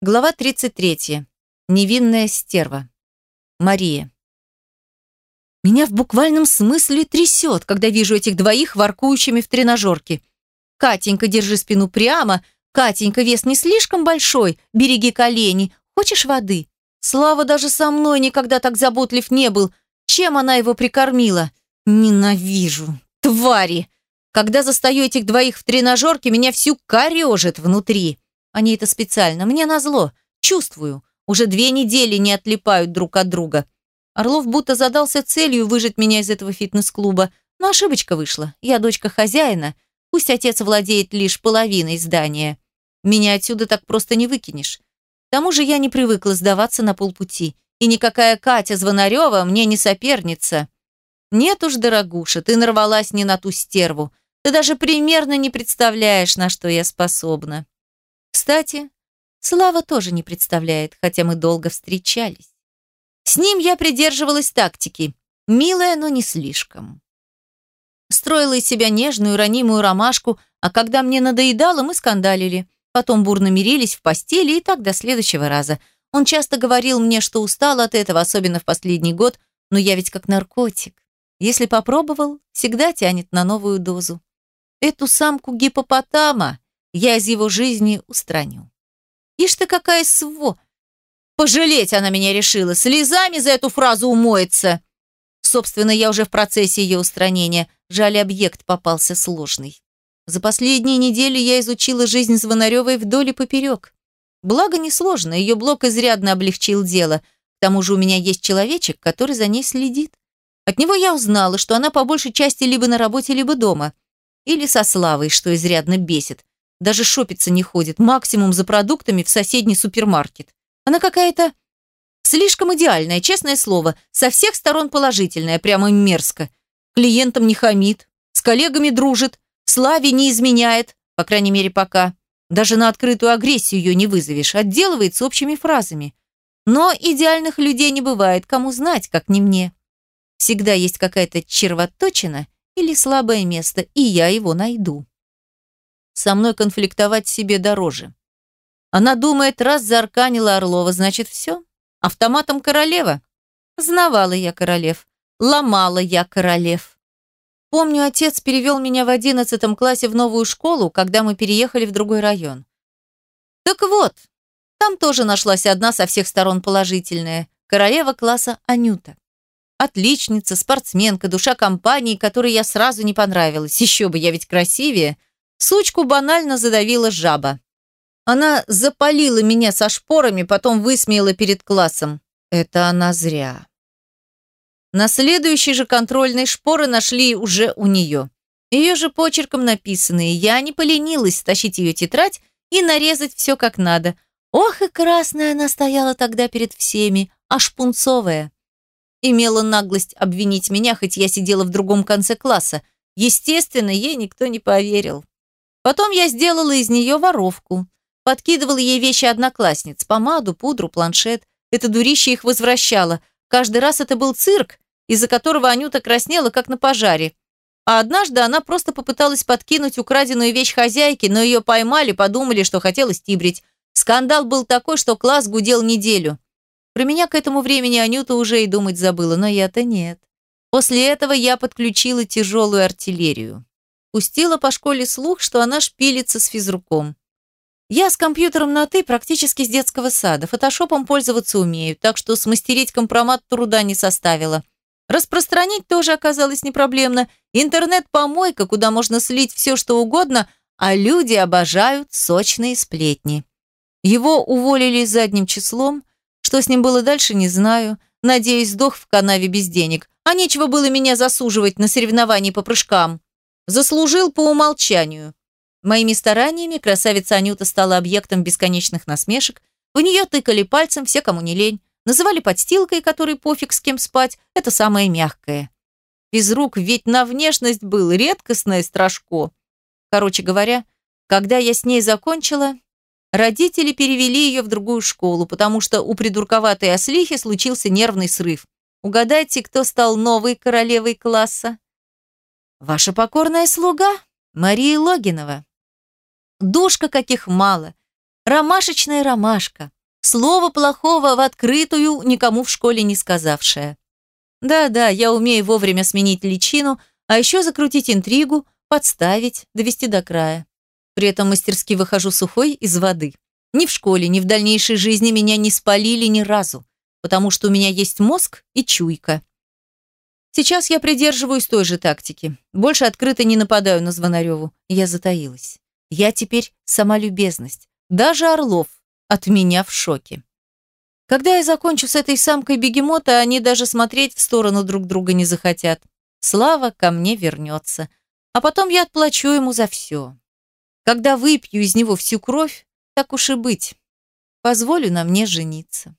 Глава 33. Невинная стерва. Мария. Меня в буквальном смысле трясет, когда вижу этих двоих воркующими в тренажерке. Катенька, держи спину прямо. Катенька, вес не слишком большой. Береги колени. Хочешь воды? Слава даже со мной никогда так заботлив не был. Чем она его прикормила? Ненавижу. Твари! Когда застаю этих двоих в тренажерке, меня всю корежит внутри. Они это специально, мне назло. Чувствую. Уже две недели не отлипают друг от друга. Орлов будто задался целью выжить меня из этого фитнес-клуба. Но ошибочка вышла. Я дочка хозяина. Пусть отец владеет лишь половиной здания. Меня отсюда так просто не выкинешь. К тому же я не привыкла сдаваться на полпути. И никакая Катя Звонарева мне не соперница. Нет уж, дорогуша, ты нарвалась не на ту стерву. Ты даже примерно не представляешь, на что я способна. Кстати, Слава тоже не представляет, хотя мы долго встречались. С ним я придерживалась тактики. Милая, но не слишком. Строила из себя нежную, ранимую ромашку, а когда мне надоедало, мы скандалили. Потом бурно мирились в постели и так до следующего раза. Он часто говорил мне, что устал от этого, особенно в последний год, но я ведь как наркотик. Если попробовал, всегда тянет на новую дозу. Эту самку гипопотама я из его жизни устраню. Ишь ты какая сво! Пожалеть она меня решила, слезами за эту фразу умоется. Собственно, я уже в процессе ее устранения. Жаль, объект попался сложный. За последние недели я изучила жизнь Звонаревой вдоль и поперек. Благо, несложно, ее блок изрядно облегчил дело. К тому же у меня есть человечек, который за ней следит. От него я узнала, что она по большей части либо на работе, либо дома. Или со Славой, что изрядно бесит. Даже шопиться не ходит, максимум за продуктами в соседний супермаркет. Она какая-то слишком идеальная, честное слово, со всех сторон положительная, прямо мерзко. Клиентам не хамит, с коллегами дружит, Славе не изменяет, по крайней мере пока. Даже на открытую агрессию ее не вызовешь, отделывается общими фразами. Но идеальных людей не бывает, кому знать, как не мне. Всегда есть какая-то червоточина или слабое место, и я его найду. Со мной конфликтовать себе дороже. Она думает, раз заарканила Орлова, значит все. Автоматом королева. Знавала я королев. Ломала я королев. Помню, отец перевел меня в одиннадцатом классе в новую школу, когда мы переехали в другой район. Так вот, там тоже нашлась одна со всех сторон положительная. Королева класса Анюта. Отличница, спортсменка, душа компании, которой я сразу не понравилась. Еще бы, я ведь красивее. Сучку банально задавила жаба. Она запалила меня со шпорами, потом высмеяла перед классом. Это она зря. На следующей же контрольной шпоры нашли уже у нее. Ее же почерком написанные. Я не поленилась стащить ее тетрадь и нарезать все как надо. Ох и красная она стояла тогда перед всеми, аж пунцовая. Имела наглость обвинить меня, хоть я сидела в другом конце класса. Естественно, ей никто не поверил. Потом я сделала из нее воровку. Подкидывала ей вещи одноклассниц, помаду, пудру, планшет. Это дурище их возвращало. Каждый раз это был цирк, из-за которого Анюта краснела, как на пожаре. А однажды она просто попыталась подкинуть украденную вещь хозяйке, но ее поймали, подумали, что хотела стибрить. Скандал был такой, что класс гудел неделю. Про меня к этому времени Анюта уже и думать забыла, но я-то нет. После этого я подключила тяжелую артиллерию. Пустила по школе слух, что она шпилится с физруком. Я с компьютером на «ты» практически с детского сада. Фотошопом пользоваться умею, так что смастерить компромат труда не составило. Распространить тоже оказалось непроблемно. Интернет-помойка, куда можно слить все, что угодно, а люди обожают сочные сплетни. Его уволили задним числом. Что с ним было дальше, не знаю. Надеюсь, сдох в канаве без денег. А нечего было меня засуживать на соревновании по прыжкам. Заслужил по умолчанию. Моими стараниями красавица Анюта стала объектом бесконечных насмешек. В нее тыкали пальцем все, кому не лень. Называли подстилкой, которой пофиг с кем спать. Это самое мягкое. Без рук ведь на внешность был редкостное страшко. Короче говоря, когда я с ней закончила, родители перевели ее в другую школу, потому что у придурковатой ослихи случился нервный срыв. Угадайте, кто стал новой королевой класса? Ваша покорная слуга Мария Логинова. Душка каких мало. Ромашечная ромашка. Слово плохого в открытую, никому в школе не сказавшая. Да-да, я умею вовремя сменить личину, а еще закрутить интригу, подставить, довести до края. При этом мастерски выхожу сухой из воды. Ни в школе, ни в дальнейшей жизни меня не спалили ни разу, потому что у меня есть мозг и чуйка. Сейчас я придерживаюсь той же тактики. Больше открыто не нападаю на Звонареву. Я затаилась. Я теперь сама любезность. Даже Орлов от меня в шоке. Когда я закончу с этой самкой бегемота, они даже смотреть в сторону друг друга не захотят. Слава ко мне вернется. А потом я отплачу ему за все. Когда выпью из него всю кровь, так уж и быть. Позволю на мне жениться.